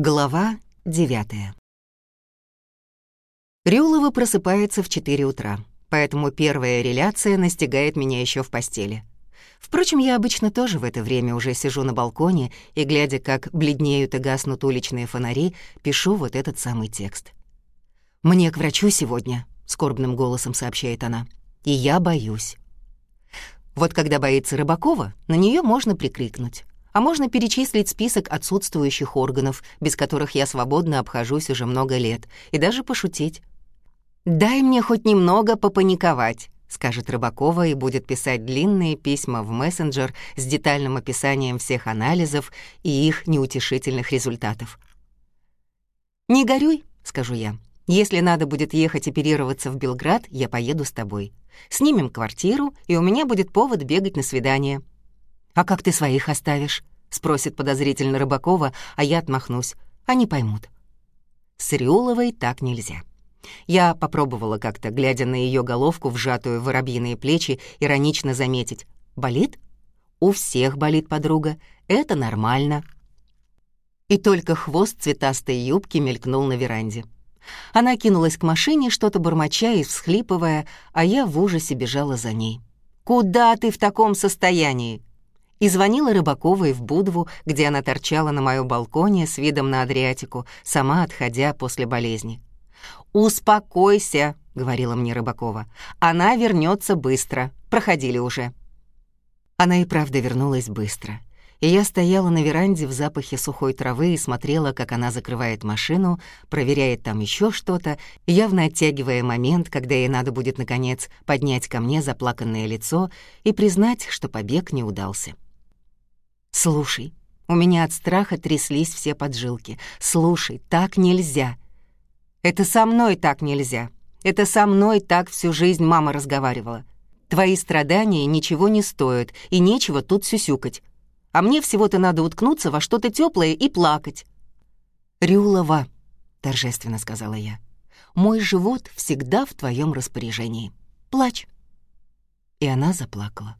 Глава девятая. Рюлова просыпается в 4 утра, поэтому первая реляция настигает меня еще в постели. Впрочем, я обычно тоже в это время уже сижу на балконе и, глядя, как бледнеют и гаснут уличные фонари, пишу вот этот самый текст. «Мне к врачу сегодня», — скорбным голосом сообщает она, — «и я боюсь». Вот когда боится Рыбакова, на нее можно прикрикнуть а можно перечислить список отсутствующих органов, без которых я свободно обхожусь уже много лет, и даже пошутить. «Дай мне хоть немного попаниковать», — скажет Рыбакова и будет писать длинные письма в мессенджер с детальным описанием всех анализов и их неутешительных результатов. «Не горюй», — скажу я. «Если надо будет ехать оперироваться в Белград, я поеду с тобой. Снимем квартиру, и у меня будет повод бегать на свидание». «А как ты своих оставишь?» — спросит подозрительно Рыбакова, а я отмахнусь. Они поймут. С Рюловой так нельзя. Я попробовала как-то, глядя на ее головку, вжатую в воробьиные плечи, иронично заметить. «Болит?» «У всех болит, подруга. Это нормально». И только хвост цветастой юбки мелькнул на веранде. Она кинулась к машине, что-то бормоча и всхлипывая, а я в ужасе бежала за ней. «Куда ты в таком состоянии?» И звонила Рыбаковой в Будву, где она торчала на моем балконе с видом на Адриатику, сама отходя после болезни. «Успокойся», — говорила мне Рыбакова. «Она вернется быстро. Проходили уже». Она и правда вернулась быстро. И я стояла на веранде в запахе сухой травы и смотрела, как она закрывает машину, проверяет там еще что-то, явно оттягивая момент, когда ей надо будет, наконец, поднять ко мне заплаканное лицо и признать, что побег не удался. «Слушай, у меня от страха тряслись все поджилки. Слушай, так нельзя. Это со мной так нельзя. Это со мной так всю жизнь мама разговаривала. Твои страдания ничего не стоят, и нечего тут сюсюкать. А мне всего-то надо уткнуться во что-то теплое и плакать». «Рюлова», — торжественно сказала я, — «мой живот всегда в твоем распоряжении. Плачь». И она заплакала.